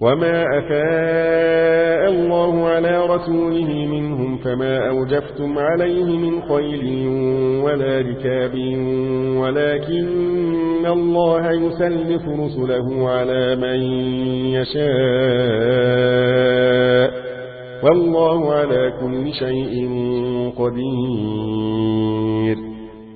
وما أفاء الله على رسوله منهم فما أوجفتم عليه من خيل ولا ركاب ولكن الله يسلف رسله على من يشاء والله على كل شيء قدير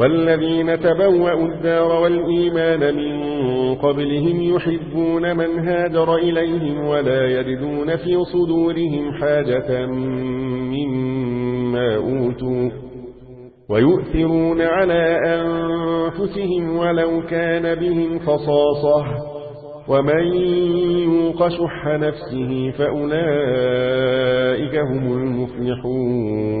والذين تبوأوا الدار والإيمان من قبلهم يحبون من هاجر إليهم ولا يجدون في صدورهم حاجة مما أوتوا ويؤثرون على أنفسهم ولو كان بهم خصاصة ومن يوق شح نفسه فأولئك هم المفلحون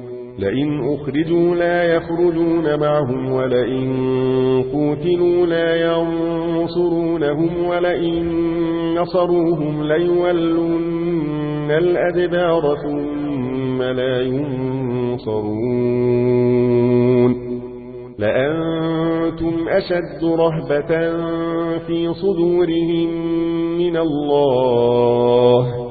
لئن أخرجوا لا يخرجون معهم ولئن قوتلوا لا ينصرونهم ولئن نصروهم ليولن الأدبار ثم لا ينصرون. لأنتم أشد رهبة في صدورهم من الله.